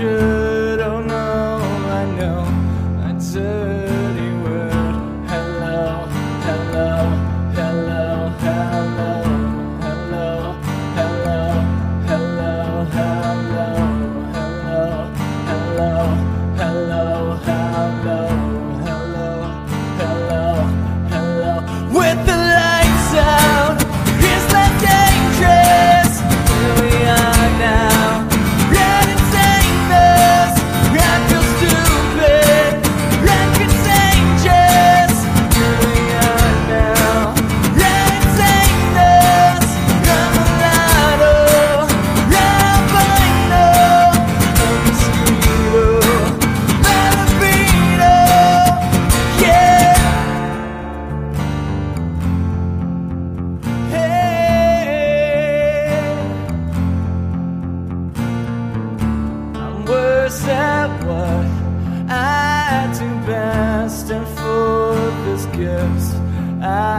should. Oh no, I know my dirty word. Hello, hello, hello, hello, hello, hello, hello, hello, hello, hello, hello, hello, hello, hello, hello. With I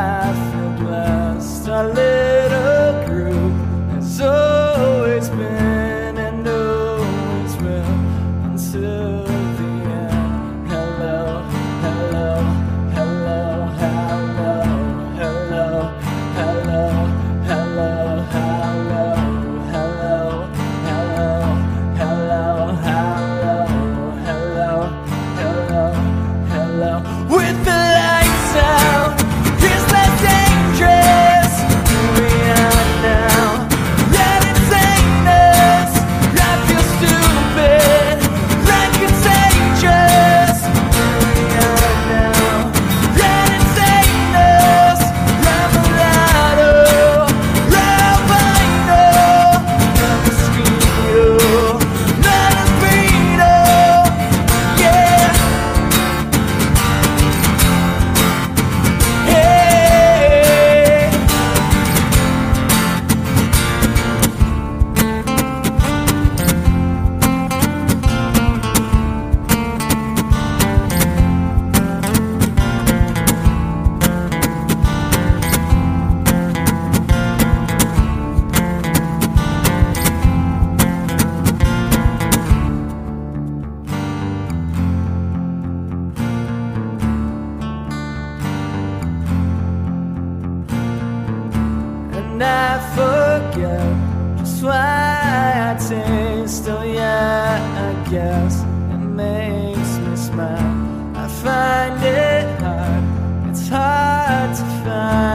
Just why I taste, oh yeah, I guess it makes me smile. I find it hard, it's hard to find.